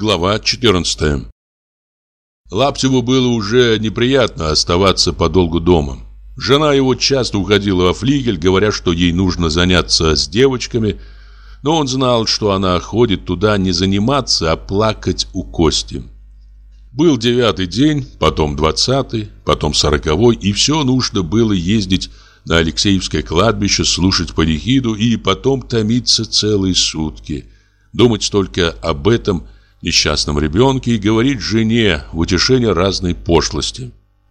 Глава 14 Лаптеву было уже неприятно оставаться подолгу дома. Жена его часто уходила во флигель, говоря, что ей нужно заняться с девочками, но он знал, что она ходит туда не заниматься, а плакать у Кости. Был девятый день, потом двадцатый, потом сороковой, и все нужно было ездить на Алексеевское кладбище, слушать панихиду и потом томиться целые сутки. Думать только об этом несчастном ребенке и говорить жене в утешение разной пошлости.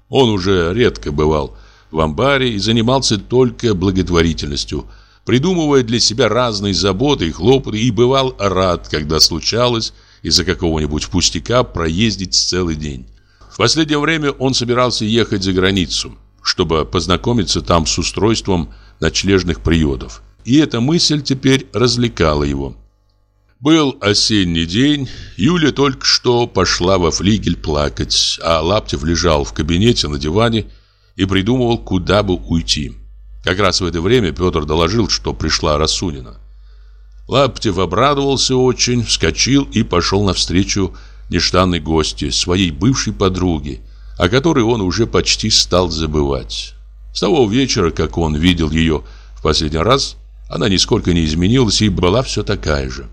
Он уже редко бывал в амбаре и занимался только благотворительностью, придумывая для себя разные заботы и хлопоты, и бывал рад, когда случалось из-за какого-нибудь пустяка проездить целый день. В последнее время он собирался ехать за границу, чтобы познакомиться там с устройством ночлежных приютов. И эта мысль теперь развлекала его. Был осенний день, Юля только что пошла во флигель плакать, а Лаптев лежал в кабинете на диване и придумывал, куда бы уйти. Как раз в это время Петр доложил, что пришла Расунина. Лаптев обрадовался очень, вскочил и пошел навстречу нежданной гости, своей бывшей подруге, о которой он уже почти стал забывать. С того вечера, как он видел ее в последний раз, она нисколько не изменилась и была все такая же.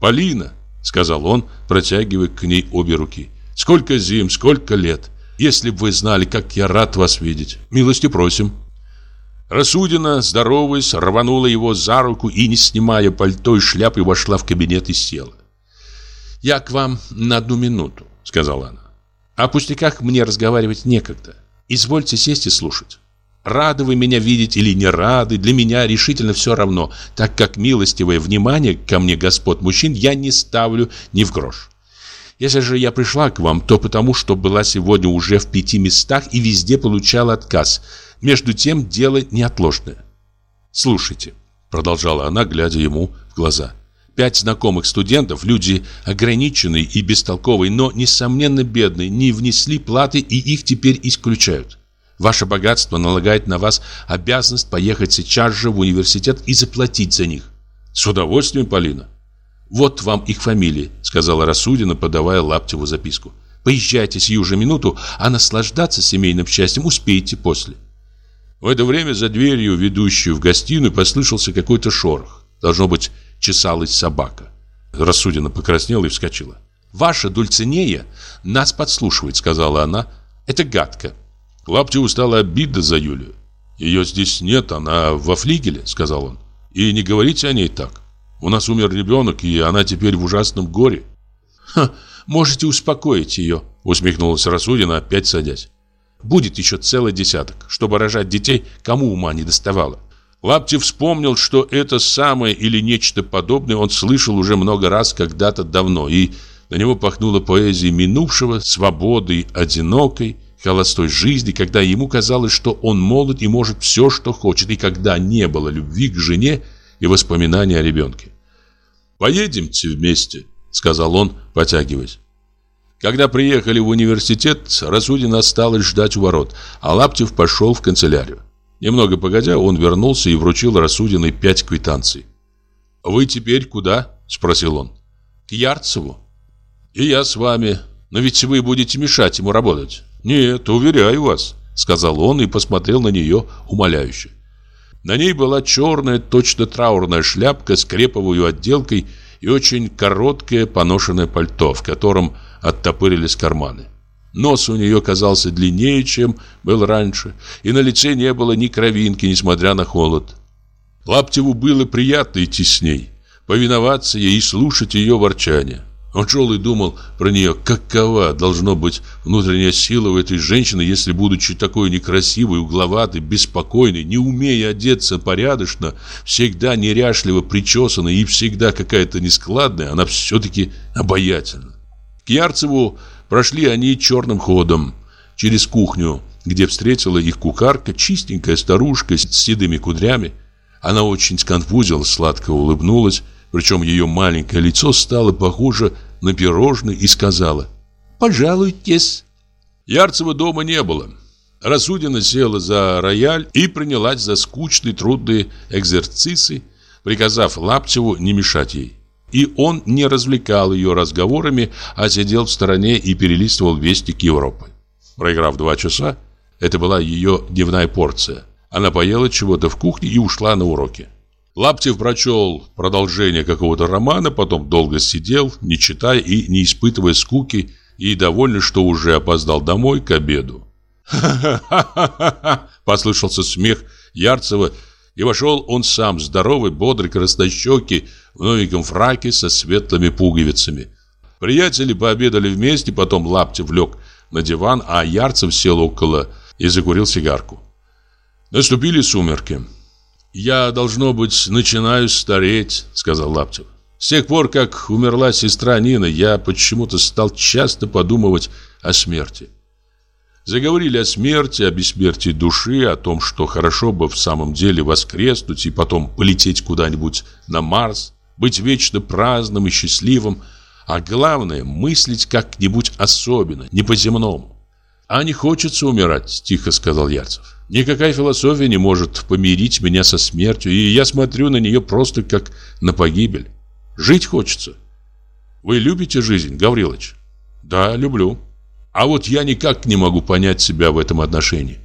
«Полина», — сказал он, протягивая к ней обе руки, — «сколько зим, сколько лет! Если бы вы знали, как я рад вас видеть! Милости просим!» Рассудина, здороваясь, рванула его за руку и, не снимая пальто и шляпы, вошла в кабинет и села. «Я к вам на одну минуту», — сказала она. «О пустяках мне разговаривать некогда. Извольте сесть и слушать». Рады вы меня видеть или не рады, для меня решительно все равно, так как милостивое внимание ко мне господ мужчин я не ставлю ни в грош. Если же я пришла к вам, то потому, что была сегодня уже в пяти местах и везде получала отказ. Между тем, дело неотложное. Слушайте, продолжала она, глядя ему в глаза. Пять знакомых студентов, люди ограниченные и бестолковые, но, несомненно, бедные, не внесли платы и их теперь исключают. Ваше богатство налагает на вас обязанность поехать сейчас же в университет и заплатить за них. С удовольствием, Полина. Вот вам их фамилии, сказала Расудина, подавая Лаптеву записку. Поезжайте сию же минуту, а наслаждаться семейным счастьем успеете после. В это время за дверью, ведущую в гостиную, послышался какой-то шорох. Должно быть, чесалась собака. Рассудина покраснела и вскочила. «Ваша Дульцинея нас подслушивает», — сказала она. «Это гадко. Лаптеву стало обидно за Юлю. «Ее здесь нет, она во флигеле», — сказал он. «И не говорите о ней так. У нас умер ребенок, и она теперь в ужасном горе». «Ха, можете успокоить ее», — усмехнулась Расудина, опять садясь. «Будет еще целый десяток, чтобы рожать детей, кому ума не доставало». Лаптев вспомнил, что это самое или нечто подобное он слышал уже много раз когда-то давно, и на него пахнуло поэзией минувшего, свободой одинокой, холостой жизни, когда ему казалось, что он молод и может все, что хочет, и когда не было любви к жене и воспоминания о ребенке. «Поедемте вместе», — сказал он, потягиваясь. Когда приехали в университет, Расудин осталось ждать у ворот, а Лаптев пошел в канцелярию. Немного погодя, он вернулся и вручил Расудиной пять квитанций. «Вы теперь куда?» – спросил он. «К Ярцеву». «И я с вами. Но ведь вы будете мешать ему работать». «Нет, уверяю вас», — сказал он и посмотрел на нее умоляюще. На ней была черная, точно траурная шляпка с креповой отделкой и очень короткое поношенное пальто, в котором оттопырились карманы. Нос у нее казался длиннее, чем был раньше, и на лице не было ни кровинки, несмотря на холод. Лаптеву было приятно идти с ней, повиноваться ей и слушать ее ворчание. Он шел и думал про нее, какова должна быть внутренняя сила у этой женщины, если, будучи такой некрасивой, угловатой, беспокойной, не умея одеться порядочно, всегда неряшливо причесанной и всегда какая-то нескладная, она все-таки обаятельна. К Ярцеву прошли они черным ходом через кухню, где встретила их кухарка, чистенькая старушка с седыми кудрями. Она очень сконфузилась, сладко улыбнулась, причем ее маленькое лицо стало похоже на пирожное и сказала «Пожалуйтесь». Ярцева дома не было. Расудина села за рояль и принялась за скучные трудные экзерцисы, приказав Лаптеву не мешать ей. И он не развлекал ее разговорами, а сидел в стороне и перелистывал вестик Европы. Проиграв два часа, это была ее дневная порция. Она поела чего-то в кухне и ушла на уроки. Лаптев прочел продолжение какого-то романа, потом долго сидел, не читая и не испытывая скуки, и довольный, что уже опоздал домой к обеду. «Ха-ха-ха-ха-ха!» – послышался смех Ярцева, и вошел он сам, здоровый, бодрый, краснощекий, в новеньком фраке со светлыми пуговицами. Приятели пообедали вместе, потом Лаптев лег на диван, а Ярцев сел около и закурил сигарку. Наступили сумерки. «Я, должно быть, начинаю стареть», — сказал Лаптев. «С тех пор, как умерла сестра Нина, я почему-то стал часто подумывать о смерти. Заговорили о смерти, о бессмертии души, о том, что хорошо бы в самом деле воскреснуть и потом полететь куда-нибудь на Марс, быть вечно праздным и счастливым, а главное – мыслить как-нибудь особенно, не по-земному. «А не хочется умирать», – тихо сказал Ярцев. «Никакая философия не может помирить меня со смертью, и я смотрю на нее просто как на погибель. Жить хочется». «Вы любите жизнь, Гаврилович?» «Да, люблю». А вот я никак не могу понять себя в этом отношении.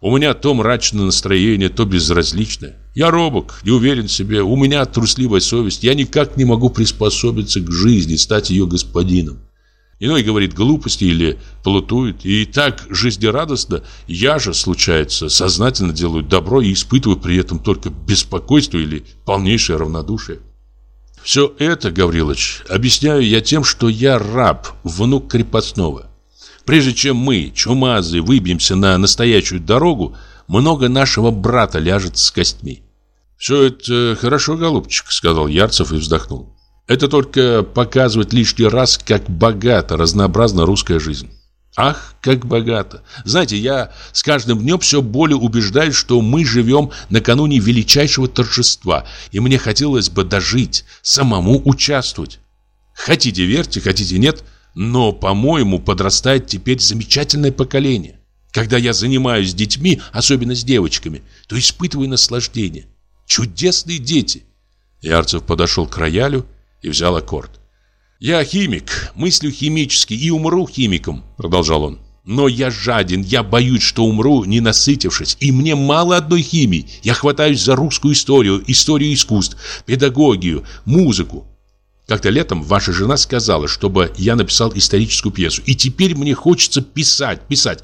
У меня то мрачное настроение, то безразличное. Я робок, не уверен в себе, у меня трусливая совесть. Я никак не могу приспособиться к жизни, стать ее господином. Иной говорит глупости или плутует. И так жизнерадостно я же, случается, сознательно делаю добро и испытываю при этом только беспокойство или полнейшее равнодушие. Все это, Гаврилович, объясняю я тем, что я раб, внук крепостного. Прежде чем мы, чумазы, выбьемся на настоящую дорогу, много нашего брата ляжет с костьми. «Все это хорошо, голубчик», — сказал Ярцев и вздохнул. «Это только показывает лишний раз, как богата, разнообразна русская жизнь». Ах, как богато! Знаете, я с каждым днем все более убеждаюсь, что мы живем накануне величайшего торжества, и мне хотелось бы дожить, самому участвовать. Хотите верьте, хотите нет, но, по-моему, подрастает теперь замечательное поколение. Когда я занимаюсь с детьми, особенно с девочками, то испытываю наслаждение. Чудесные дети. Ярцев подошел к роялю и взял аккорд. «Я химик, мыслю химически и умру химиком», — продолжал он. «Но я жаден, я боюсь, что умру, не насытившись, и мне мало одной химии. Я хватаюсь за русскую историю, историю искусств, педагогию, музыку. Как-то летом ваша жена сказала, чтобы я написал историческую пьесу. И теперь мне хочется писать, писать.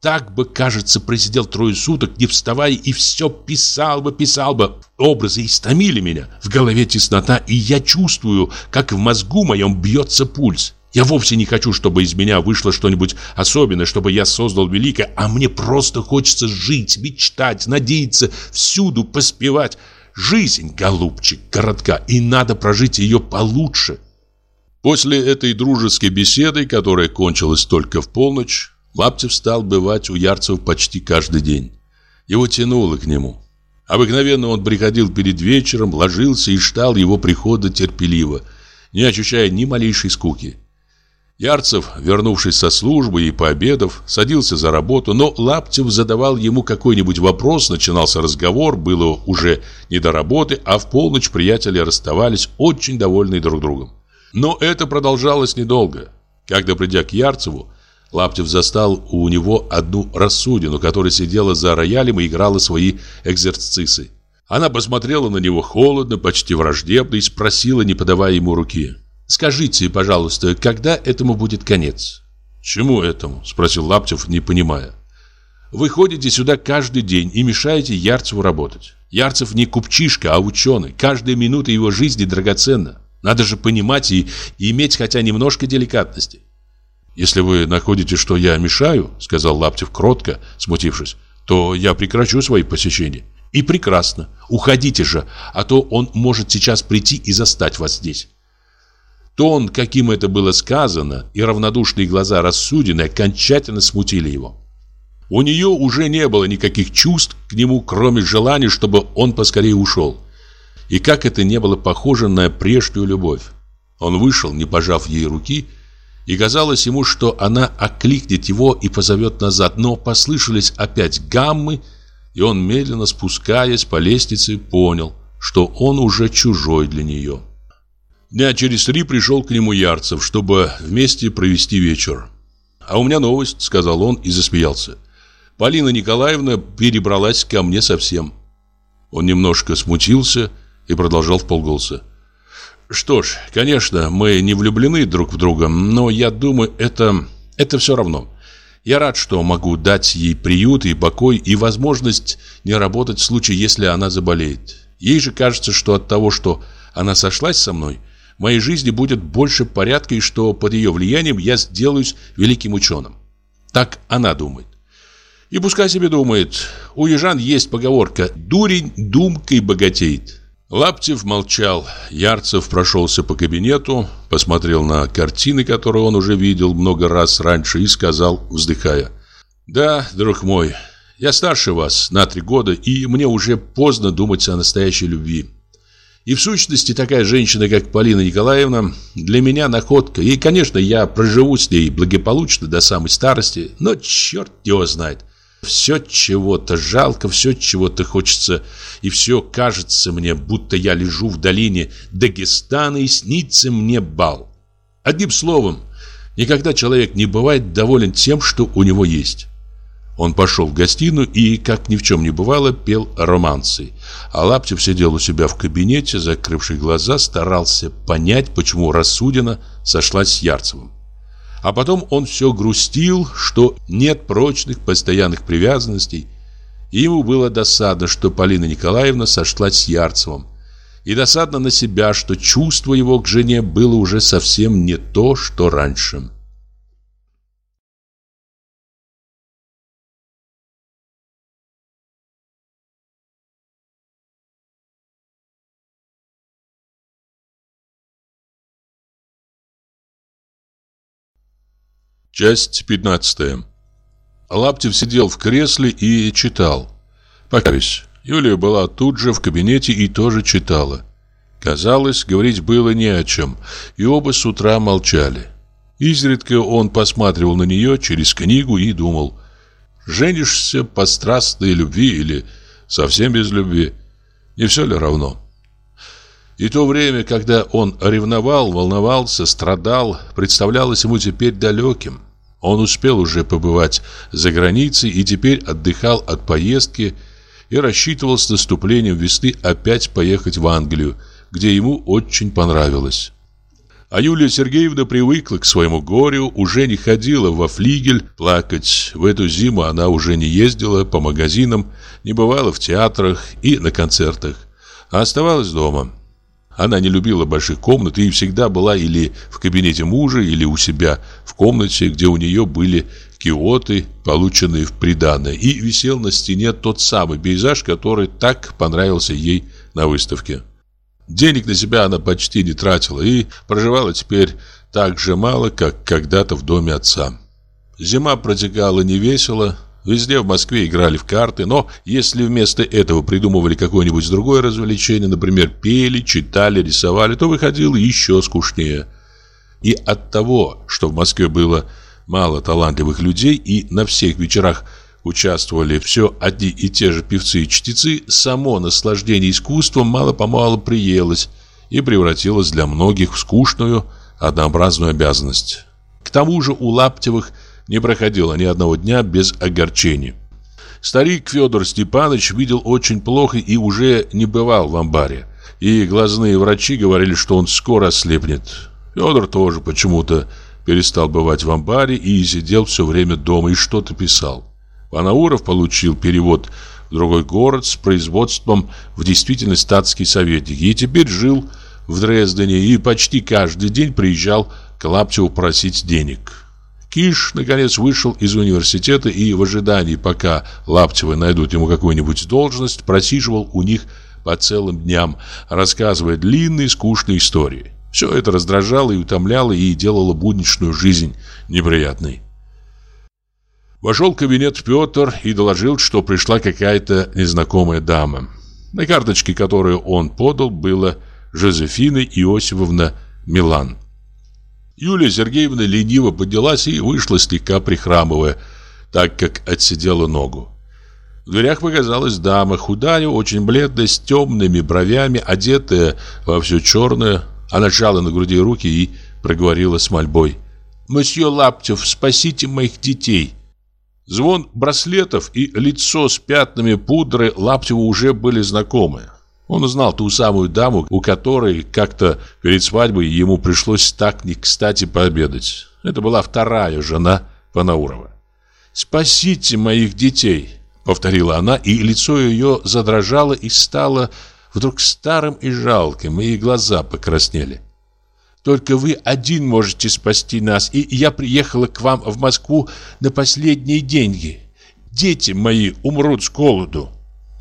Так бы, кажется, просидел трое суток, не вставая, и все писал бы, писал бы. Образы истомили меня. В голове теснота, и я чувствую, как в мозгу моем бьется пульс. Я вовсе не хочу, чтобы из меня вышло что-нибудь особенное, чтобы я создал великое, а мне просто хочется жить, мечтать, надеяться, всюду поспевать. Жизнь, голубчик, коротка, и надо прожить ее получше. После этой дружеской беседы, которая кончилась только в полночь, Лаптев стал бывать у Ярцев почти каждый день. Его тянуло к нему. Обыкновенно он приходил перед вечером, ложился и ждал его прихода терпеливо, не ощущая ни малейшей скуки. Ярцев, вернувшись со службы и пообедав, садился за работу, но Лаптев задавал ему какой-нибудь вопрос, начинался разговор, было уже не до работы, а в полночь приятели расставались, очень довольные друг другом. Но это продолжалось недолго. Когда, придя к Ярцеву, Лаптев застал у него одну рассудину, которая сидела за роялем и играла свои экзерцисы. Она посмотрела на него холодно, почти враждебно и спросила, не подавая ему руки. Скажите, пожалуйста, когда этому будет конец? Чему этому? Спросил Лаптев, не понимая. Вы ходите сюда каждый день и мешаете Ярцеву работать. Ярцев не купчишка, а ученый. Каждая минута его жизни драгоценна. Надо же понимать и, иметь хотя немножко деликатности. Если вы находите, что я мешаю, сказал Лаптев кротко, смутившись, то я прекращу свои посещения. И прекрасно. Уходите же, а то он может сейчас прийти и застать вас здесь. Тон, каким это было сказано, и равнодушные глаза рассудины окончательно смутили его. У нее уже не было никаких чувств к нему, кроме желания, чтобы он поскорее ушел. И как это не было похоже на прежнюю любовь. Он вышел, не пожав ей руки, и казалось ему, что она окликнет его и позовет назад, но послышались опять гаммы, и он, медленно спускаясь по лестнице, понял, что он уже чужой для нее. Дня через три пришел к нему Ярцев, чтобы вместе провести вечер. «А у меня новость», — сказал он и засмеялся. «Полина Николаевна перебралась ко мне совсем». Он немножко смутился и продолжал в полголоса. «Что ж, конечно, мы не влюблены друг в друга, но я думаю, это... это все равно. Я рад, что могу дать ей приют и покой, и возможность не работать в случае, если она заболеет. Ей же кажется, что от того, что она сошлась со мной, в моей жизни будет больше порядка, и что под ее влиянием я сделаюсь великим ученым. Так она думает. И пускай себе думает. У южан есть поговорка «дурень думкой богатеет». Лаптев молчал. Ярцев прошелся по кабинету, посмотрел на картины, которые он уже видел много раз раньше, и сказал, вздыхая. «Да, друг мой, я старше вас на три года, и мне уже поздно думать о настоящей любви. И в сущности такая женщина, как Полина Николаевна, для меня находка. И, конечно, я проживу с ней благополучно до самой старости, но черт его знает. Все чего-то жалко, все чего-то хочется, и все кажется мне, будто я лежу в долине Дагестана и снится мне бал. Одним словом, никогда человек не бывает доволен тем, что у него есть. Он пошел в гостиную и, как ни в чем не бывало, пел романсы. А Лаптев сидел у себя в кабинете, закрывший глаза, старался понять, почему Рассудина сошлась с Ярцевым. А потом он все грустил, что нет прочных постоянных привязанностей. И ему было досадно, что Полина Николаевна сошлась с Ярцевым. И досадно на себя, что чувство его к жене было уже совсем не то, что раньше. Часть 15 Лаптев сидел в кресле и читал. Покаюсь, Юлия была тут же в кабинете и тоже читала. Казалось, говорить было не о чем, и оба с утра молчали. Изредка он посматривал на нее через книгу и думал, женишься по страстной любви или совсем без любви, не все ли равно? И то время, когда он ревновал, волновался, страдал, представлялось ему теперь далеким. Он успел уже побывать за границей и теперь отдыхал от поездки и рассчитывал с наступлением весны опять поехать в Англию, где ему очень понравилось. А Юлия Сергеевна привыкла к своему горю, уже не ходила во флигель плакать. В эту зиму она уже не ездила по магазинам, не бывала в театрах и на концертах, а оставалась дома. Она не любила больших комнат и всегда была или в кабинете мужа, или у себя в комнате, где у нее были киоты, полученные в приданое, и висел на стене тот самый пейзаж, который так понравился ей на выставке. Денег на себя она почти не тратила и проживала теперь так же мало, как когда-то в доме отца. Зима протекала невесело, Везде в Москве играли в карты, но если вместо этого придумывали какое-нибудь другое развлечение, например, пели, читали, рисовали, то выходило еще скучнее. И от того, что в Москве было мало талантливых людей и на всех вечерах участвовали все одни и те же певцы и чтецы, само наслаждение искусством мало-помалу приелось и превратилось для многих в скучную, однообразную обязанность. К тому же у Лаптевых – не проходило ни одного дня без огорчения. Старик Федор Степанович видел очень плохо и уже не бывал в амбаре. И глазные врачи говорили, что он скоро ослепнет. Федор тоже почему-то перестал бывать в амбаре и сидел все время дома и что-то писал. Панауров получил перевод в другой город с производством в действительность статский советник и теперь жил в Дрездене и почти каждый день приезжал к Лаптеву просить денег. Киш, наконец, вышел из университета и в ожидании, пока Лаптевы найдут ему какую-нибудь должность, просиживал у них по целым дням, рассказывая длинные скучные истории. Все это раздражало и утомляло и делало будничную жизнь неприятной. Вошел в кабинет Петр и доложил, что пришла какая-то незнакомая дама. На карточке, которую он подал, было Жозефина Иосифовна Милан. Юлия Сергеевна лениво поднялась и вышла слегка прихрамывая, так как отсидела ногу. В дверях показалась дама, худая, очень бледная, с темными бровями, одетая во все черное. Она сжала на груди руки и проговорила с мольбой. «Мосье Лаптев, спасите моих детей!» Звон браслетов и лицо с пятнами пудры Лаптеву уже были знакомы. Он узнал ту самую даму, у которой как-то перед свадьбой ему пришлось так не кстати пообедать. Это была вторая жена Панаурова. «Спасите моих детей!» — повторила она, и лицо ее задрожало и стало вдруг старым и жалким, и глаза покраснели. Только вы один можете спасти нас, и я приехала к вам в Москву на последние деньги. Дети мои умрут с голоду».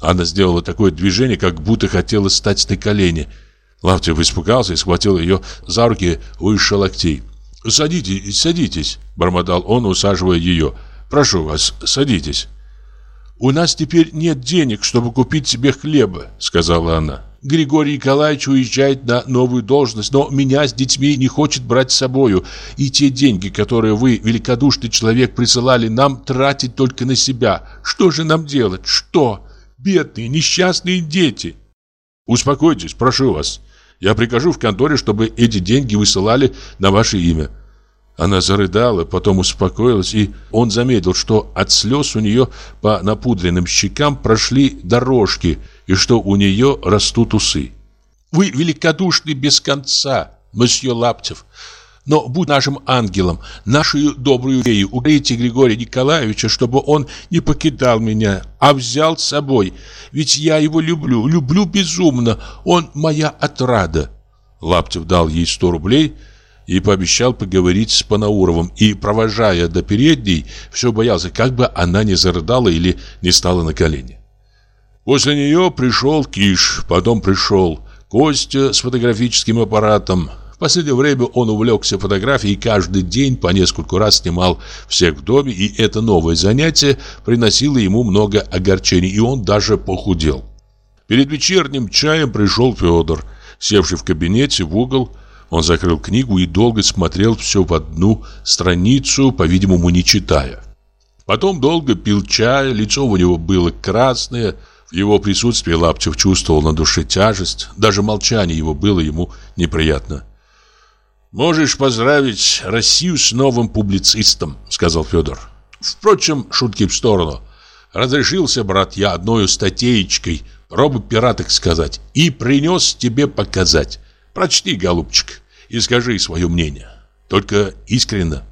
Она сделала такое движение, как будто хотела стать на колени. Лавтев испугался и схватил ее за руки выше локтей. «Садитесь, садитесь», — бормотал он, усаживая ее. «Прошу вас, садитесь». «У нас теперь нет денег, чтобы купить себе хлеба», — сказала она. Григорий Николаевич уезжает на новую должность, но меня с детьми не хочет брать с собою. И те деньги, которые вы, великодушный человек, присылали нам, тратить только на себя. Что же нам делать? Что? Бедные, несчастные дети. Успокойтесь, прошу вас. Я прикажу в конторе, чтобы эти деньги высылали на ваше имя. Она зарыдала, потом успокоилась, и он заметил, что от слез у нее по напудренным щекам прошли дорожки, и что у нее растут усы. «Вы великодушны без конца, месье Лаптев, но будь нашим ангелом, нашу добрую фею, уговорите Григория Николаевича, чтобы он не покидал меня, а взял с собой, ведь я его люблю, люблю безумно, он моя отрада». Лаптев дал ей сто рублей – и пообещал поговорить с Панауровым и, провожая до передней, все боялся, как бы она не зарыдала или не стала на колени. После нее пришел Киш, потом пришел Костя с фотографическим аппаратом. Последнее время он увлекся фотографией и каждый день по нескольку раз снимал всех в доме, и это новое занятие приносило ему много огорчений, и он даже похудел. Перед вечерним чаем пришел Федор, севший в кабинете в угол, он закрыл книгу и долго смотрел все в одну страницу, по-видимому, не читая. Потом долго пил чай, лицо у него было красное. В его присутствии Лаптев чувствовал на душе тяжесть. Даже молчание его было ему неприятно. «Можешь поздравить Россию с новым публицистом», — сказал Федор. «Впрочем, шутки в сторону. Разрешился, брат, я одной пера, так сказать, и принес тебе показать. Прочти, голубчик, и скажи свое мнение. Только искренно.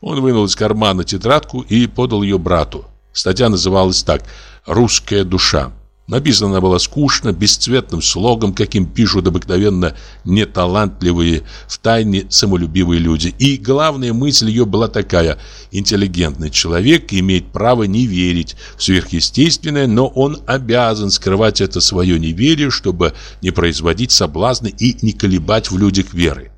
Он вынул из кармана тетрадку и подал ее брату. Статья называлась так «Русская душа». Написана она была скучно, бесцветным слогом, каким пишут обыкновенно неталантливые, втайне самолюбивые люди. И главная мысль ее была такая. Интеллигентный человек имеет право не верить в сверхъестественное, но он обязан скрывать это свое неверие, чтобы не производить соблазны и не колебать в людях веры.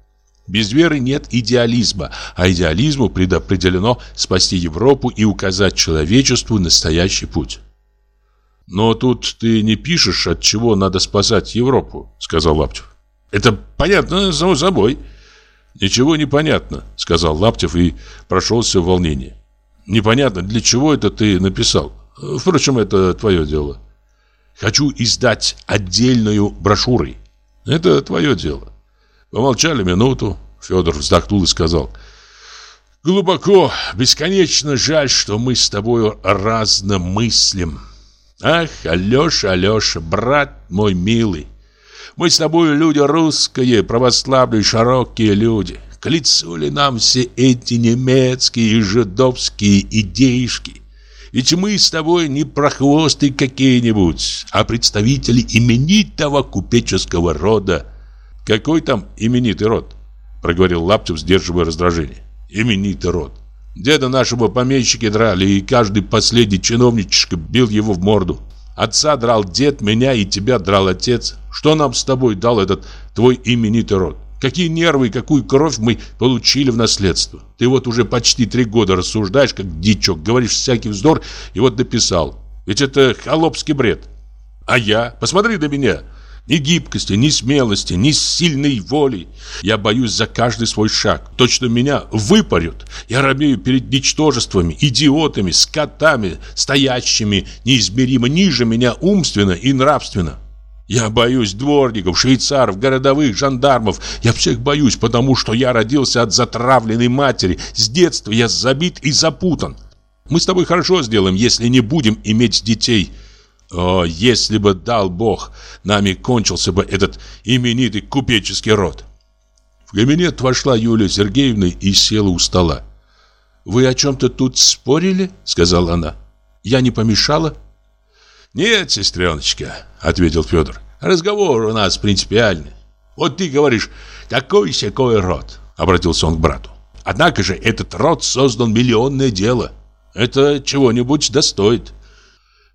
Без веры нет идеализма, а идеализму предопределено спасти Европу и указать человечеству настоящий путь. «Но тут ты не пишешь, от чего надо спасать Европу», — сказал Лаптев. «Это понятно, само собой». «Ничего не понятно», — сказал Лаптев и прошелся в волнении. «Непонятно, для чего это ты написал. Впрочем, это твое дело». «Хочу издать отдельную брошюрой». «Это твое дело». Помолчали минуту. Федор вздохнул и сказал... «Глубоко, бесконечно жаль, что мы с тобою разно мыслим». Ах, Алеша, Алеша, брат мой милый, мы с тобой люди русские, православные, широкие люди. К лицу ли нам все эти немецкие и жидовские идеишки? Ведь мы с тобой не прохвосты какие-нибудь, а представители именитого купеческого рода. Какой там именитый род? Проговорил Лаптев, сдерживая раздражение. Именитый род. Деда нашего помещики драли, и каждый последний чиновничек бил его в морду. Отца драл дед, меня и тебя драл отец. Что нам с тобой дал этот твой именитый род? Какие нервы и какую кровь мы получили в наследство? Ты вот уже почти три года рассуждаешь, как дичок, говоришь всякий вздор, и вот дописал. Ведь это холопский бред. А я? Посмотри на меня. Ни гибкости, ни смелости, ни сильной воли. Я боюсь за каждый свой шаг. Точно меня выпарют. Я робею перед ничтожествами, идиотами, скотами, стоящими неизмеримо ниже меня умственно и нравственно. Я боюсь дворников, швейцаров, городовых, жандармов. Я всех боюсь, потому что я родился от затравленной матери. С детства я забит и запутан. Мы с тобой хорошо сделаем, если не будем иметь детей. О, если бы дал Бог, нами кончился бы этот именитый купеческий род. В кабинет вошла Юлия Сергеевна и села у стола. «Вы о чем-то тут спорили?» — сказала она. «Я не помешала?» «Нет, сестреночка», — ответил Федор. «Разговор у нас принципиальный. Вот ты говоришь, какой-сякой род», — обратился он к брату. «Однако же этот род создан миллионное дело. Это чего-нибудь достоит».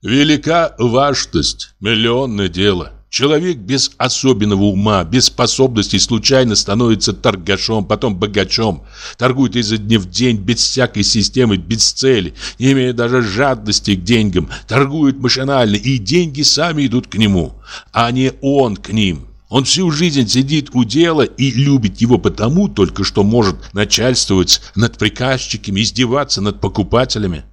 «Велика важность, миллионное дело», Человек без особенного ума, без способностей случайно становится торгашом, потом богачом. Торгует изо дня в день, без всякой системы, без цели, не имея даже жадности к деньгам. Торгует машинально, и деньги сами идут к нему, а не он к ним. Он всю жизнь сидит у дела и любит его потому только, что может начальствовать над приказчиками, издеваться над покупателями.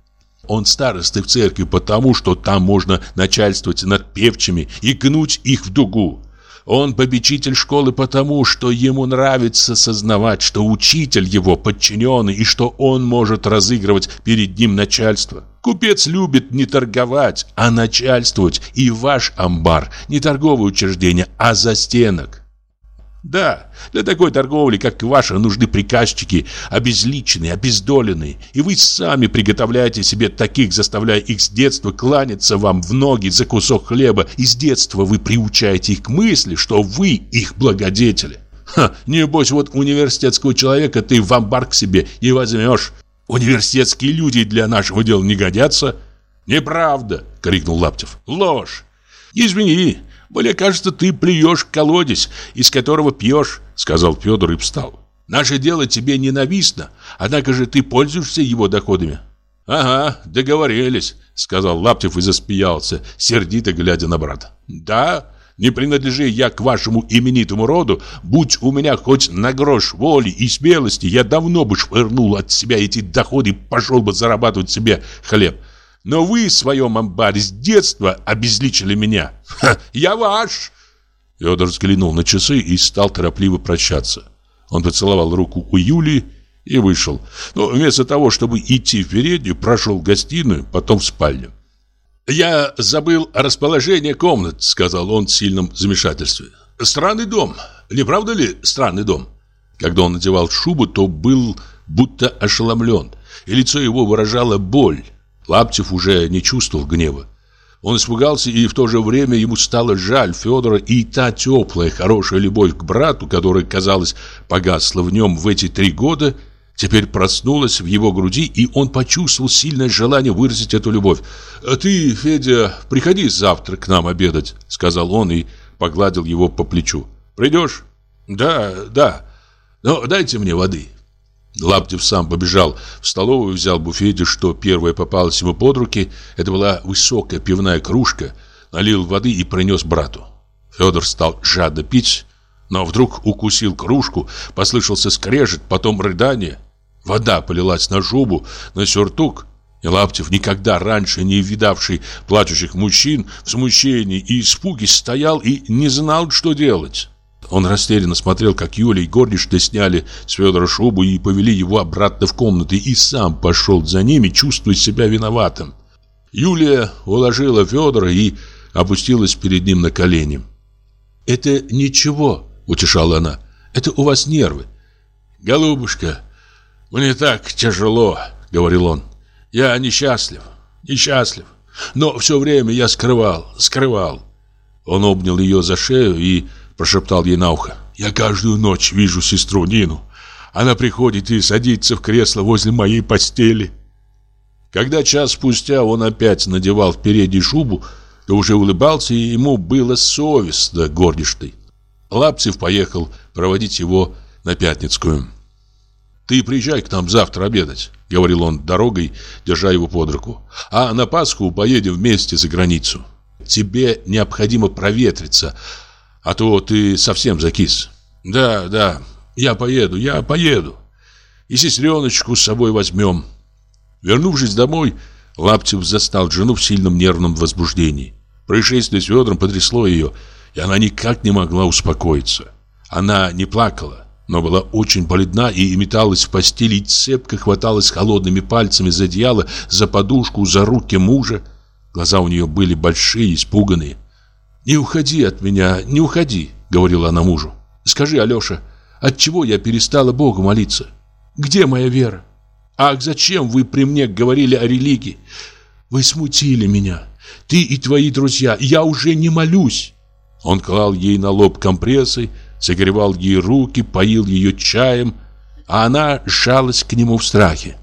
Он старосты в церкви потому, что там можно начальствовать над певчими и гнуть их в дугу. Он победитель школы потому, что ему нравится сознавать, что учитель его подчиненный и что он может разыгрывать перед ним начальство. Купец любит не торговать, а начальствовать, и ваш амбар не торговое учреждение, а застенок. Да, для такой торговли, как ваша, нужны приказчики, обезличенные, обездоленные. И вы сами приготовляете себе таких, заставляя их с детства кланяться вам в ноги за кусок хлеба. И с детства вы приучаете их к мысли, что вы их благодетели. Ха, небось, вот университетского человека ты в амбар к себе не возьмешь. Университетские люди для нашего дела не годятся. Неправда, крикнул Лаптев. Ложь. Извини, мне кажется, ты плюешь колодец, из которого пьешь, сказал Федор и встал. Наше дело тебе ненавистно, однако же ты пользуешься его доходами. Ага, договорились, сказал Лаптев и засмеялся, сердито глядя на брата. Да, не принадлежи я к вашему именитому роду, будь у меня хоть на грош воли и смелости, я давно бы швырнул от себя эти доходы и пошел бы зарабатывать себе хлеб. Но вы в своем амбаре с детства обезличили меня. Ха, я ваш!» Федор взглянул на часы и стал торопливо прощаться. Он поцеловал руку у Юлии и вышел. Но вместо того, чтобы идти в переднюю, прошел в гостиную, потом в спальню. «Я забыл расположение комнат», — сказал он в сильном замешательстве. «Странный дом. Не правда ли странный дом?» Когда он надевал шубу, то был будто ошеломлен, и лицо его выражало боль. Лаптев уже не чувствовал гнева. Он испугался, и в то же время ему стало жаль Федора, и та теплая, хорошая любовь к брату, которая, казалось, погасла в нем в эти три года, теперь проснулась в его груди, и он почувствовал сильное желание выразить эту любовь. «А «Ты, Федя, приходи завтра к нам обедать», — сказал он и погладил его по плечу. «Придешь?» «Да, да. Но дайте мне воды». Лаптев сам побежал в столовую, взял в буфете, что первое попалось ему под руки. Это была высокая пивная кружка. Налил воды и принес брату. Федор стал жадно пить, но вдруг укусил кружку, послышался скрежет, потом рыдание. Вода полилась на шубу, на сюртук. И Лаптев, никогда раньше не видавший плачущих мужчин, в смущении и испуге стоял и не знал, что делать. Он растерянно смотрел, как Юля и горничная сняли с Федора шубу и повели его обратно в комнаты, и сам пошел за ними, чувствуя себя виноватым. Юлия уложила Федора и опустилась перед ним на колени. «Это ничего», — утешала она, — «это у вас нервы». «Голубушка, мне так тяжело», — говорил он. «Я несчастлив, несчастлив, но все время я скрывал, скрывал». Он обнял ее за шею и Прошептал ей на ухо. «Я каждую ночь вижу сестру Нину. Она приходит и садится в кресло возле моей постели». Когда час спустя он опять надевал в переднюю шубу, то уже улыбался, и ему было совестно горничной. Лапцев поехал проводить его на Пятницкую. «Ты приезжай к нам завтра обедать», — говорил он дорогой, держа его под руку. «А на Пасху поедем вместе за границу. Тебе необходимо проветриться, а то ты совсем закис. Да, да, я поеду, я поеду. И сестреночку с собой возьмем. Вернувшись домой, Лаптев застал жену в сильном нервном возбуждении. Происшествие с Федором потрясло ее, и она никак не могла успокоиться. Она не плакала, но была очень бледна и металась в постели и цепко хваталась холодными пальцами за одеяло, за подушку, за руки мужа. Глаза у нее были большие, испуганные. «Не уходи от меня, не уходи», — говорила она мужу. «Скажи, Алеша, от чего я перестала Богу молиться? Где моя вера? Ах, зачем вы при мне говорили о религии? Вы смутили меня. Ты и твои друзья. Я уже не молюсь. Он клал ей на лоб компрессы, согревал ей руки, поил ее чаем, а она сжалась к нему в страхе.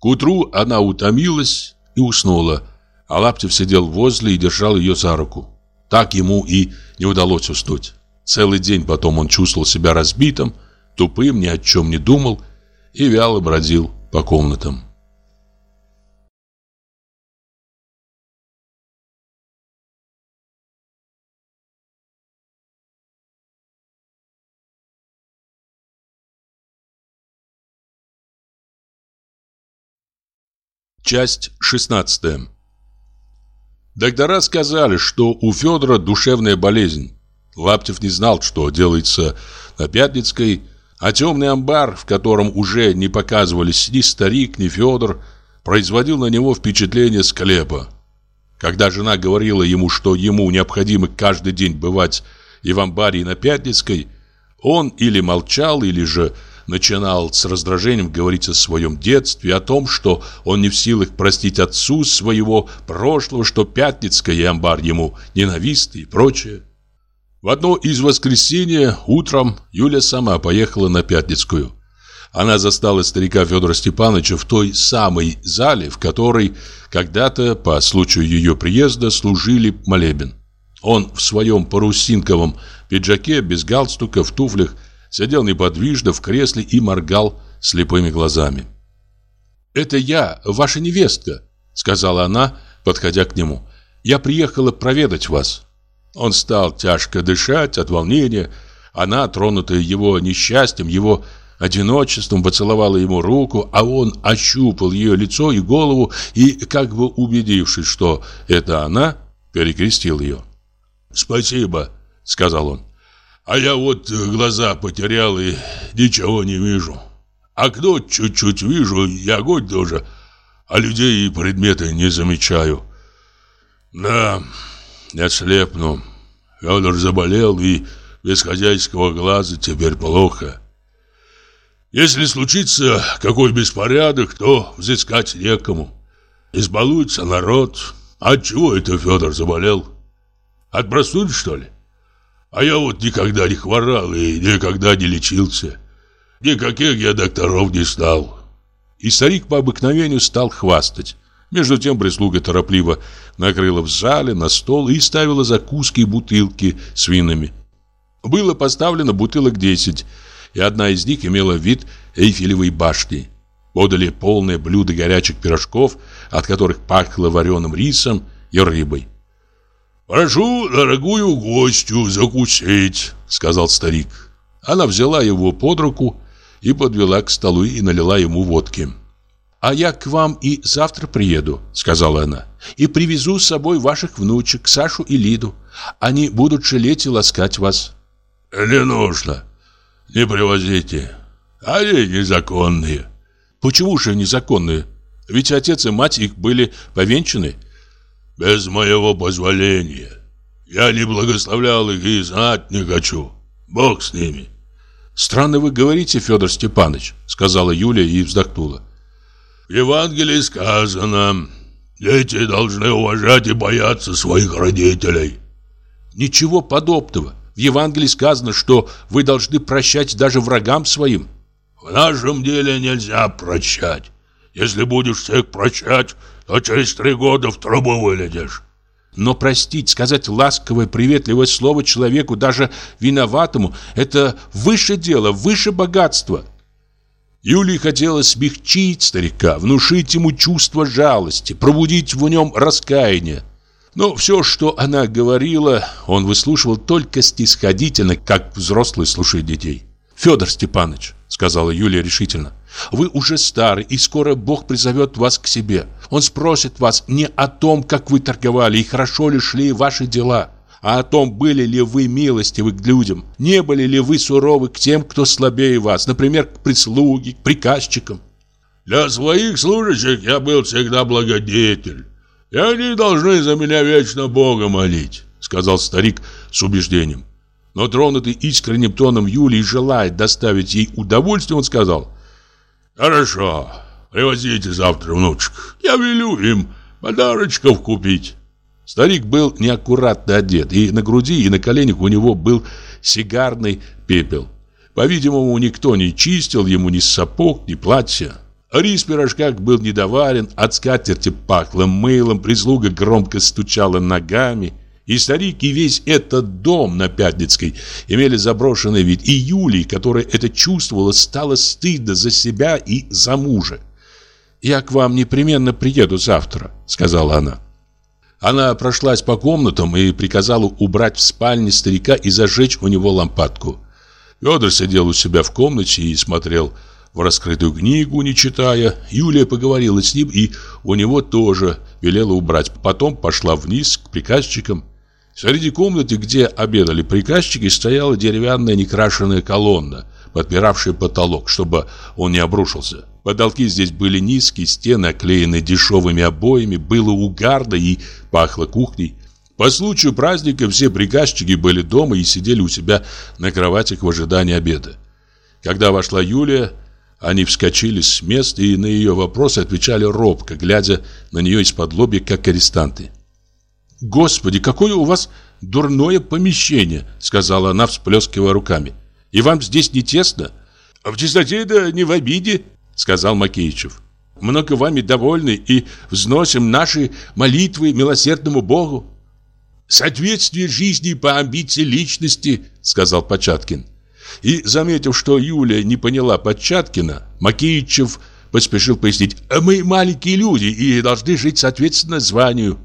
К утру она утомилась и уснула, а Лаптев сидел возле и держал ее за руку. Так ему и не удалось уснуть. Целый день потом он чувствовал себя разбитым, тупым, ни о чем не думал и вяло бродил по комнатам. Часть 16 Доктора сказали, что у Федора душевная болезнь. Лаптев не знал, что делается на Пятницкой, а темный амбар, в котором уже не показывались ни старик, ни Федор, производил на него впечатление склепа. Когда жена говорила ему, что ему необходимо каждый день бывать и в амбаре, и на Пятницкой, он или молчал, или же начинал с раздражением говорить о своем детстве, о том, что он не в силах простить отцу своего прошлого, что Пятницкая и амбар ему ненавистны и прочее. В одно из воскресенья утром Юля сама поехала на Пятницкую. Она застала старика Федора Степановича в той самой зале, в которой когда-то по случаю ее приезда служили молебен. Он в своем парусинковом пиджаке, без галстука, в туфлях, сидел неподвижно в кресле и моргал слепыми глазами. «Это я, ваша невестка», — сказала она, подходя к нему. «Я приехала проведать вас». Он стал тяжко дышать от волнения. Она, тронутая его несчастьем, его одиночеством, поцеловала ему руку, а он ощупал ее лицо и голову и, как бы убедившись, что это она, перекрестил ее. «Спасибо», — сказал он. «А я вот глаза потерял и ничего не вижу. Окно чуть-чуть вижу, и огонь тоже, а людей и предметы не замечаю. Да, я слепну. Федор заболел, и без хозяйского глаза теперь плохо. Если случится какой беспорядок, то взыскать некому. Избалуется народ. От чего это Федор заболел? От простуды, что ли? А я вот никогда не хворал и никогда не лечился. Никаких я докторов не стал. И старик по обыкновению стал хвастать. Между тем прислуга торопливо накрыла в зале на стол и ставила закуски и бутылки с винами. Было поставлено бутылок 10, и одна из них имела вид Эйфелевой башни. Подали полное блюдо горячих пирожков, от которых пахло вареным рисом и рыбой. «Прошу дорогую гостю закусить», — сказал старик. Она взяла его под руку и подвела к столу и налила ему водки. «А я к вам и завтра приеду», — сказала она, «и привезу с собой ваших внучек, Сашу и Лиду. Они будут жалеть и ласкать вас». «Не нужно. Не привозите. Они незаконные». «Почему же незаконные? Ведь отец и мать их были повенчаны». «Без моего позволения. Я не благословлял их и знать не хочу. Бог с ними». «Странно вы говорите, Федор Степанович», — сказала Юля и вздохнула. В Евангелии сказано, дети должны уважать и бояться своих родителей. Ничего подобного. В Евангелии сказано, что вы должны прощать даже врагам своим. В нашем деле нельзя прощать. Если будешь всех прощать, то через три года в трубу вылетишь. Но простить, сказать ласковое, приветливое слово человеку, даже виноватому, это выше дело, выше богатства. Юлии хотелось смягчить старика, внушить ему чувство жалости, пробудить в нем раскаяние. Но все, что она говорила, он выслушивал только снисходительно, как взрослый слушает детей. «Федор Степанович», — сказала Юлия решительно, — «вы уже старый, и скоро Бог призовет вас к себе. Он спросит вас не о том, как вы торговали и хорошо ли шли ваши дела, а о том, были ли вы милостивы к людям, не были ли вы суровы к тем, кто слабее вас, например, к прислуге, к приказчикам. Для своих служащих я был всегда благодетель. И они должны за меня вечно Бога молить, сказал старик с убеждением. Но тронутый искренним тоном Юлии, желая доставить ей удовольствие, он сказал, «Хорошо, привозите завтра внучек. Я велю им подарочков купить». Старик был неаккуратно одет, и на груди, и на коленях у него был сигарный пепел. По-видимому, никто не чистил ему ни сапог, ни платья. Рис в пирожках был недоварен, от скатерти пахло мылом, прислуга громко стучала ногами. И старик, и весь этот дом на Пятницкой имели заброшенный вид. И Юлии, которая это чувствовала, стало стыдно за себя и за мужа. «Я к вам непременно приеду завтра», — сказала она. Она прошлась по комнатам и приказала убрать в спальне старика и зажечь у него лампадку. Федор сидел у себя в комнате и смотрел в раскрытую книгу, не читая. Юлия поговорила с ним и у него тоже велела убрать. Потом пошла вниз к приказчикам. Среди комнаты, где обедали приказчики, стояла деревянная некрашенная колонна, подпиравшая потолок, чтобы он не обрушился. Потолки здесь были низкие, стены оклеены дешевыми обоями, было угарно и пахло кухней. По случаю праздника все приказчики были дома и сидели у себя на кроватях в ожидании обеда. Когда вошла Юлия, они вскочили с места и на ее вопросы отвечали робко, глядя на нее из-под лобья, как арестанты. «Господи, какое у вас дурное помещение!» Сказала она, всплескивая руками. «И вам здесь не тесно?» «В чистоте да не в обиде», сказал Макеичев. Много вами довольны и взносим наши молитвы милосердному Богу. Соответствие жизни по амбиции личности, сказал Початкин. И, заметив, что Юля не поняла Початкина, Макеичев поспешил пояснить, мы маленькие люди и должны жить соответственно званию.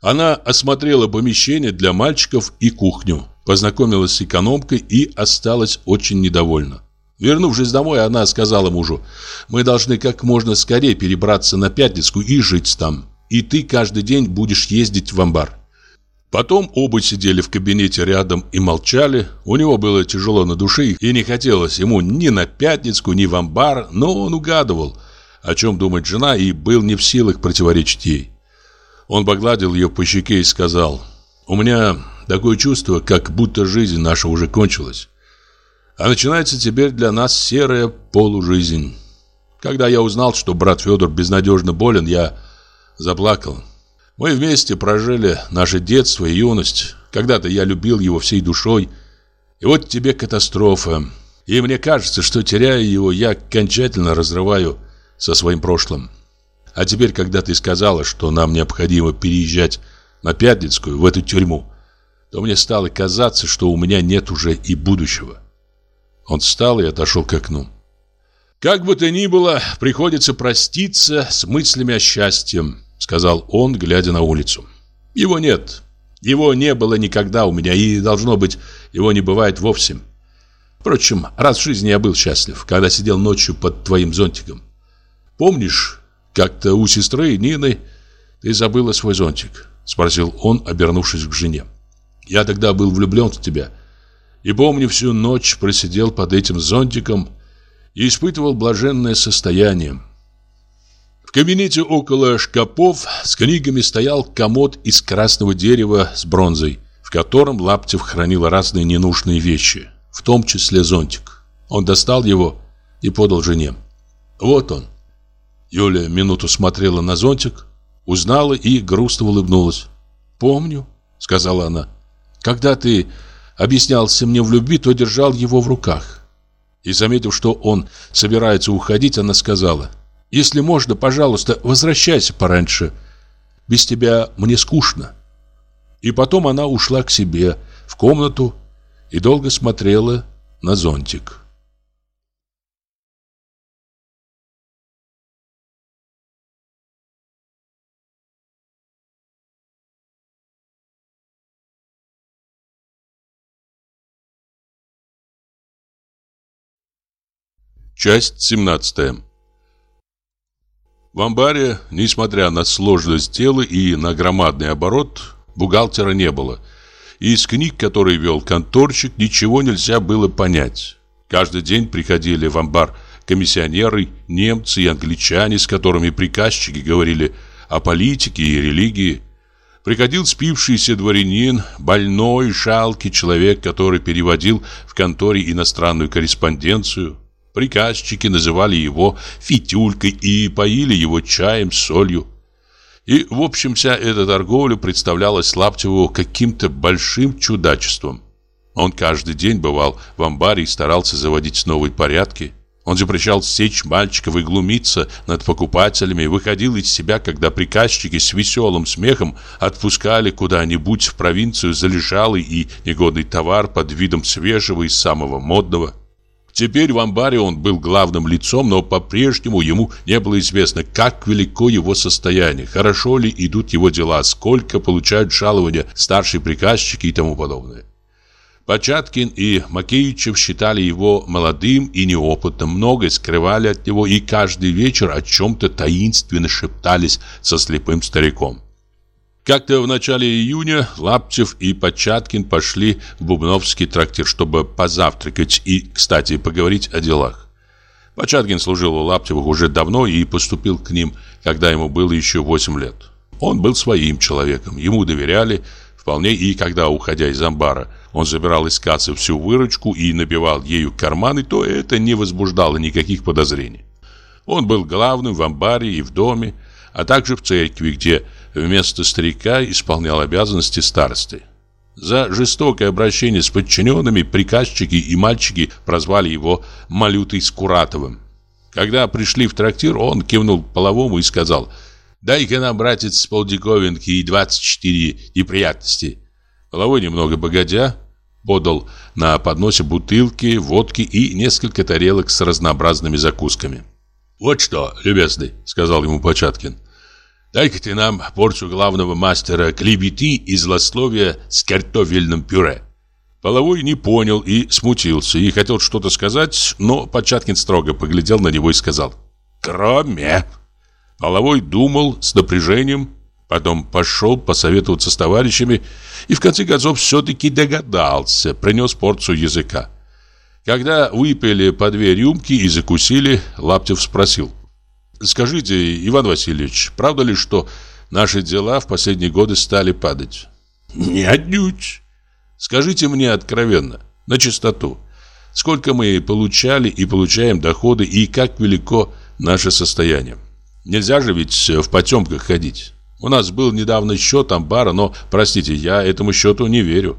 Она осмотрела помещение для мальчиков и кухню, познакомилась с экономкой и осталась очень недовольна. Вернувшись домой, она сказала мужу, «Мы должны как можно скорее перебраться на Пятницкую и жить там. И ты каждый день будешь ездить в амбар». Потом оба сидели в кабинете рядом и молчали. У него было тяжело на душе, и не хотелось ему ни на Пятницкую, ни в амбар, но он угадывал, о чем думает жена, и был не в силах противоречить ей. Он погладил ее по щеке и сказал, «У меня такое чувство, как будто жизнь наша уже кончилась». А начинается теперь для нас серая полужизнь. Когда я узнал, что брат Федор безнадежно болен, я заплакал. Мы вместе прожили наше детство и юность. Когда-то я любил его всей душой. И вот тебе катастрофа. И мне кажется, что теряя его, я окончательно разрываю со своим прошлым. А теперь, когда ты сказала, что нам необходимо переезжать на Пятницкую, в эту тюрьму, то мне стало казаться, что у меня нет уже и будущего. Он встал и отошел к окну. «Как бы то ни было, приходится проститься с мыслями о счастье», сказал он, глядя на улицу. «Его нет. Его не было никогда у меня, и, должно быть, его не бывает вовсе. Впрочем, раз в жизни я был счастлив, когда сидел ночью под твоим зонтиком. Помнишь, как-то у сестры Нины ты забыла свой зонтик?» Спросил он, обернувшись к жене. «Я тогда был влюблен в тебя» И помню, всю ночь просидел под этим зонтиком и испытывал блаженное состояние. В кабинете около шкафов с книгами стоял комод из красного дерева с бронзой, в котором Лаптев хранил разные ненужные вещи, в том числе зонтик. Он достал его и подал жене. Вот он. Юля минуту смотрела на зонтик, узнала и грустно улыбнулась. «Помню», — сказала она, — «когда ты объяснялся мне в любви, то держал его в руках. И заметив, что он собирается уходить, она сказала, «Если можно, пожалуйста, возвращайся пораньше. Без тебя мне скучно». И потом она ушла к себе в комнату и долго смотрела на зонтик. Часть 17 В амбаре, несмотря на сложность дела и на громадный оборот, бухгалтера не было. и из книг, которые вел конторщик, ничего нельзя было понять. Каждый день приходили в амбар комиссионеры, немцы и англичане, с которыми приказчики говорили о политике и религии. Приходил спившийся дворянин, больной, жалкий человек, который переводил в конторе иностранную корреспонденцию. Приказчики называли его «фитюлькой» и поили его чаем с солью. И, в общем, вся эта торговля представлялась Лаптеву каким-то большим чудачеством. Он каждый день бывал в амбаре и старался заводить новые порядки. Он запрещал сечь мальчиков и глумиться над покупателями, выходил из себя, когда приказчики с веселым смехом отпускали куда-нибудь в провинцию залежалый и негодный товар под видом свежего и самого модного. Теперь в амбаре он был главным лицом, но по-прежнему ему не было известно, как велико его состояние, хорошо ли идут его дела, сколько получают жалования старшие приказчики и тому подобное. Початкин и Макеичев считали его молодым и неопытным, многое скрывали от него и каждый вечер о чем-то таинственно шептались со слепым стариком. Как-то в начале июня Лаптев и Початкин пошли в Бубновский трактир, чтобы позавтракать и, кстати, поговорить о делах. Початкин служил у Лаптевых уже давно и поступил к ним, когда ему было еще 8 лет. Он был своим человеком, ему доверяли вполне, и когда, уходя из амбара, он забирал из кассы всю выручку и набивал ею карманы, то это не возбуждало никаких подозрений. Он был главным в амбаре и в доме, а также в церкви, где вместо старика исполнял обязанности старосты. За жестокое обращение с подчиненными приказчики и мальчики прозвали его Малютой Скуратовым. Когда пришли в трактир, он кивнул половому и сказал «Дай-ка нам, братец, полдиковинки и 24 неприятности». Половой немного погодя подал на подносе бутылки, водки и несколько тарелок с разнообразными закусками. «Вот что, любезный», — сказал ему Початкин, «дай-ка ты нам порцию главного мастера клеветы и злословия с картофельным пюре». Половой не понял и смутился, и хотел что-то сказать, но Початкин строго поглядел на него и сказал «Кроме». Половой думал с напряжением, Потом пошел посоветоваться с товарищами и в конце концов все-таки догадался, принес порцию языка. Когда выпили по две рюмки и закусили, Лаптев спросил. «Скажите, Иван Васильевич, правда ли, что наши дела в последние годы стали падать?» «Не отнюдь». «Скажите мне откровенно, на чистоту, сколько мы получали и получаем доходы и как велико наше состояние? Нельзя же ведь в потемках ходить». У нас был недавно счет амбара, но, простите, я этому счету не верю.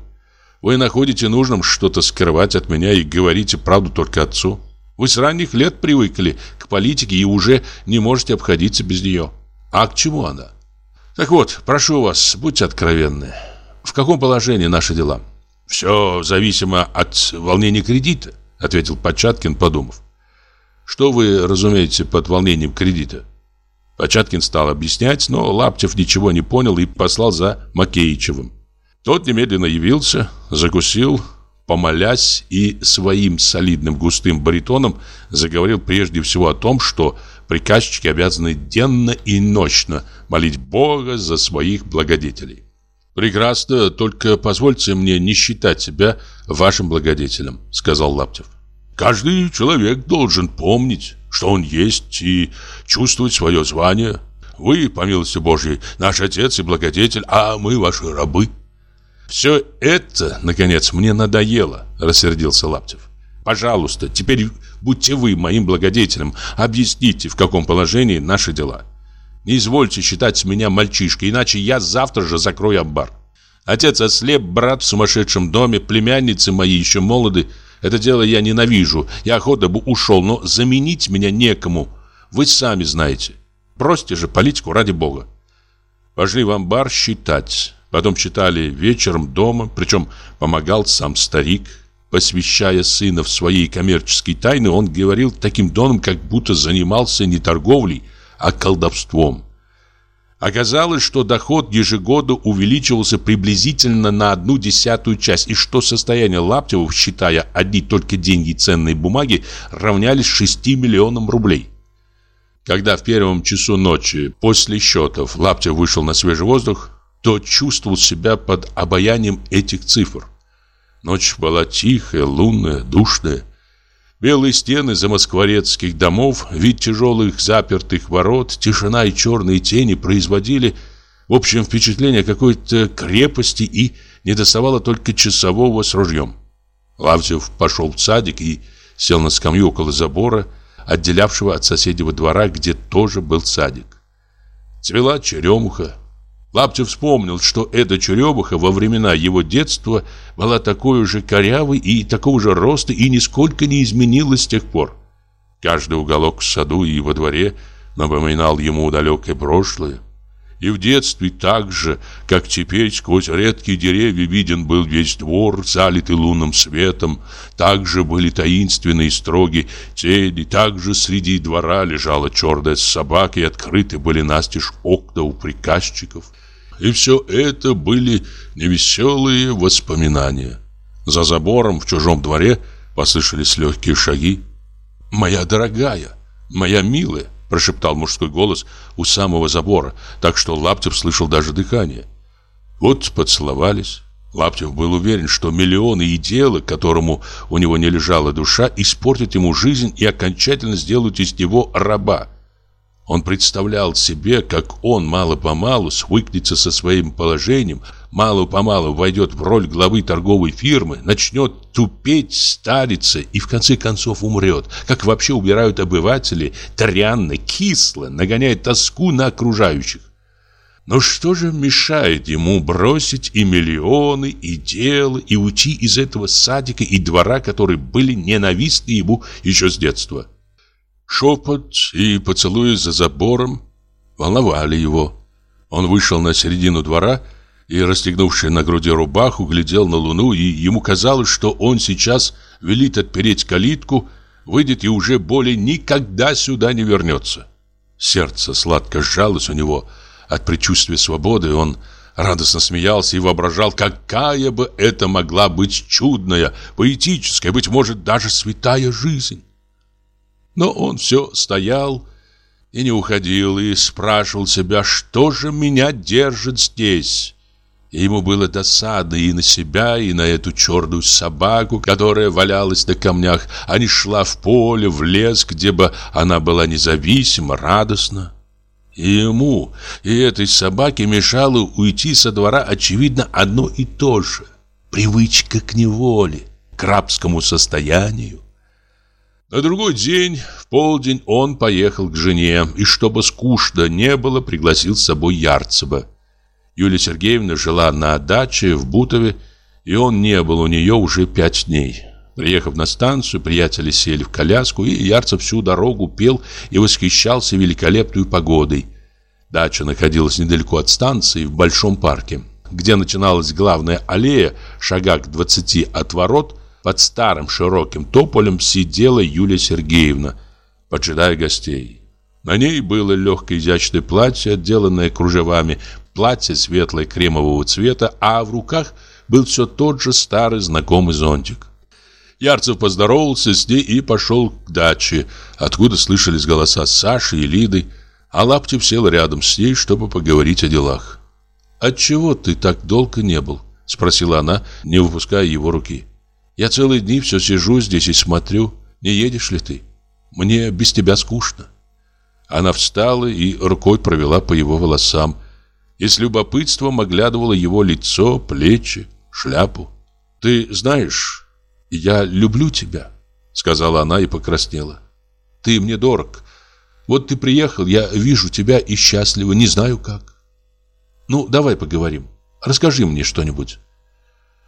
Вы находите нужным что-то скрывать от меня и говорите правду только отцу. Вы с ранних лет привыкли к политике и уже не можете обходиться без нее. А к чему она? Так вот, прошу вас, будьте откровенны. В каком положении наши дела? Все зависимо от волнения кредита, ответил Початкин, подумав. Что вы разумеете под волнением кредита? Початкин стал объяснять, но Лаптев ничего не понял и послал за Макеичевым. Тот немедленно явился, закусил, помолясь и своим солидным густым баритоном заговорил прежде всего о том, что приказчики обязаны денно и ночно молить Бога за своих благодетелей. «Прекрасно, только позвольте мне не считать себя вашим благодетелем», — сказал Лаптев. «Каждый человек должен помнить, что он есть и чувствовать свое звание. Вы, по милости Божьей, наш отец и благодетель, а мы ваши рабы. Все это, наконец, мне надоело, рассердился Лаптев. Пожалуйста, теперь будьте вы моим благодетелем, объясните, в каком положении наши дела. Не извольте считать меня мальчишкой, иначе я завтра же закрою амбар. Отец ослеп, брат в сумасшедшем доме, племянницы мои еще молоды, это дело я ненавижу. Я охотно бы ушел, но заменить меня некому. Вы сами знаете. Бросьте же политику ради бога. Пошли в амбар считать. Потом читали вечером дома, причем помогал сам старик. Посвящая сына в свои коммерческие тайны, он говорил таким тоном, как будто занимался не торговлей, а колдовством. Оказалось, что доход ежегодно увеличивался приблизительно на одну десятую часть, и что состояние Лаптевых, считая одни только деньги и ценные бумаги, равнялись 6 миллионам рублей. Когда в первом часу ночи после счетов Лаптев вышел на свежий воздух, то чувствовал себя под обаянием этих цифр. Ночь была тихая, лунная, душная. Белые стены замоскворецких домов, вид тяжелых запертых ворот, тишина и черные тени производили, в общем, впечатление какой-то крепости и недоставало только часового с ружьем. Лавзев пошел в садик и сел на скамью около забора, отделявшего от соседнего двора, где тоже был садик. Цвела черемуха. Лаптев вспомнил, что эта черемуха во времена его детства была такой же корявой и такого же роста и нисколько не изменилась с тех пор. Каждый уголок в саду и во дворе напоминал ему далекое прошлое. И в детстве так же, как теперь, сквозь редкие деревья виден был весь двор, залитый лунным светом. Также были таинственные строги тени, также среди двора лежала черная собака, и открыты были настежь окна у приказчиков. И все это были невеселые воспоминания. За забором в чужом дворе послышались легкие шаги. «Моя дорогая, моя милая!» Прошептал мужской голос у самого забора, так что Лаптев слышал даже дыхание. Вот поцеловались. Лаптев был уверен, что миллионы и дело, которому у него не лежала душа, испортят ему жизнь и окончательно сделают из него раба. Он представлял себе, как он мало-помалу свыкнется со своим положением, мало-помалу войдет в роль главы торговой фирмы, начнет тупеть, стариться и в конце концов умрет, как вообще убирают обыватели, трянно, кисло, нагоняет тоску на окружающих. Но что же мешает ему бросить и миллионы, и дело, и уйти из этого садика и двора, которые были ненавистны ему еще с детства? Шепот и поцелуи за забором волновали его. Он вышел на середину двора и, расстегнувший на груди рубаху, глядел на луну, и ему казалось, что он сейчас велит отпереть калитку, выйдет и уже более никогда сюда не вернется. Сердце сладко сжалось у него от предчувствия свободы, он радостно смеялся и воображал, какая бы это могла быть чудная, поэтическая, быть может, даже святая жизнь. Но он все стоял и не уходил, и спрашивал себя, что же меня держит здесь. И ему было досадно и на себя, и на эту черную собаку, которая валялась на камнях, а не шла в поле, в лес, где бы она была независима, радостна. И ему, и этой собаке мешало уйти со двора, очевидно, одно и то же. Привычка к неволе, к рабскому состоянию. На другой день, в полдень, он поехал к жене, и чтобы скучно не было, пригласил с собой Ярцева. Юлия Сергеевна жила на даче в Бутове, и он не был у нее уже пять дней. Приехав на станцию, приятели сели в коляску, и Ярцев всю дорогу пел и восхищался великолепной погодой. Дача находилась недалеко от станции, в большом парке, где начиналась главная аллея, шагах 20 от ворот – под старым широким тополем сидела Юлия Сергеевна, поджидая гостей. На ней было легкое изящное платье, отделанное кружевами, платье светлое кремового цвета, а в руках был все тот же старый знакомый зонтик. Ярцев поздоровался с ней и пошел к даче, откуда слышались голоса Саши и Лиды, а Лаптев сел рядом с ней, чтобы поговорить о делах. «Отчего ты так долго не был?» — спросила она, не выпуская его руки. Я целые дни все сижу здесь и смотрю, не едешь ли ты? Мне без тебя скучно. Она встала и рукой провела по его волосам. И с любопытством оглядывала его лицо, плечи, шляпу. «Ты знаешь, я люблю тебя», — сказала она и покраснела. «Ты мне дорог. Вот ты приехал, я вижу тебя и счастлива, не знаю как. Ну, давай поговорим. Расскажи мне что-нибудь».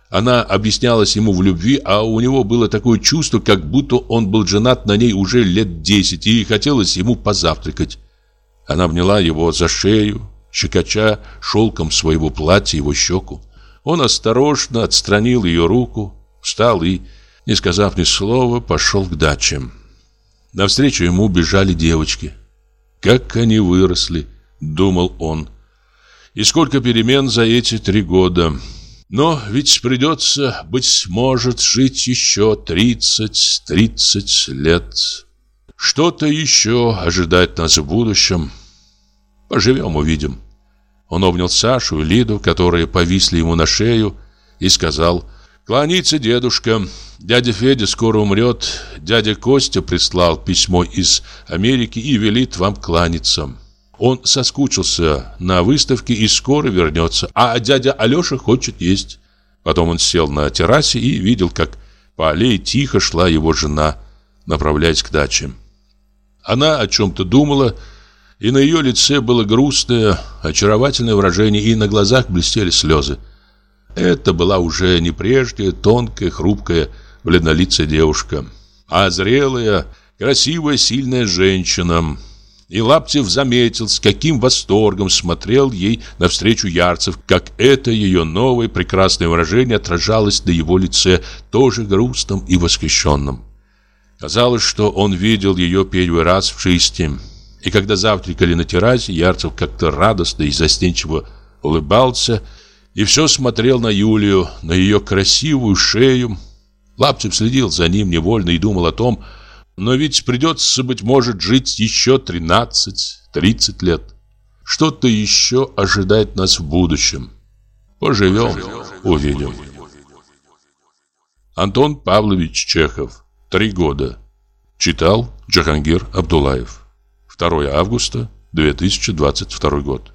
Она объяснялась ему в любви, а у него было такое чувство, как будто он был женат на ней уже лет десять, и хотелось ему позавтракать. Она обняла его за шею, щекоча шелком своего платья его щеку. Он осторожно отстранил ее руку, встал и, не сказав ни слова, пошел к даче. Навстречу ему бежали девочки. «Как они выросли!» — думал он. «И сколько перемен за эти три года!» Но ведь придется, быть может, жить еще 30-30 лет. Что-то еще ожидает нас в будущем. Поживем, увидим. Он обнял Сашу и Лиду, которые повисли ему на шею, и сказал «Кланяйся, дедушка, дядя Федя скоро умрет, дядя Костя прислал письмо из Америки и велит вам кланяться». Он соскучился на выставке и скоро вернется, а дядя Алеша хочет есть. Потом он сел на террасе и видел, как по аллее тихо шла его жена, направляясь к даче. Она о чем-то думала, и на ее лице было грустное, очаровательное выражение, и на глазах блестели слезы. Это была уже не прежняя, тонкая, хрупкая, бледнолицая девушка, а зрелая, красивая, сильная женщина – и Лаптев заметил, с каким восторгом смотрел ей навстречу Ярцев, как это ее новое прекрасное выражение отражалось на его лице, тоже грустным и восхищенным. Казалось, что он видел ее первый раз в жизни. И когда завтракали на террасе, Ярцев как-то радостно и застенчиво улыбался и все смотрел на Юлию, на ее красивую шею. Лаптев следил за ним невольно и думал о том, что но ведь придется, быть может, жить еще 13-30 лет. Что-то еще ожидает нас в будущем. Поживем, увидим. Антон Павлович Чехов. Три года. Читал Джахангир Абдулаев. 2 августа 2022 год.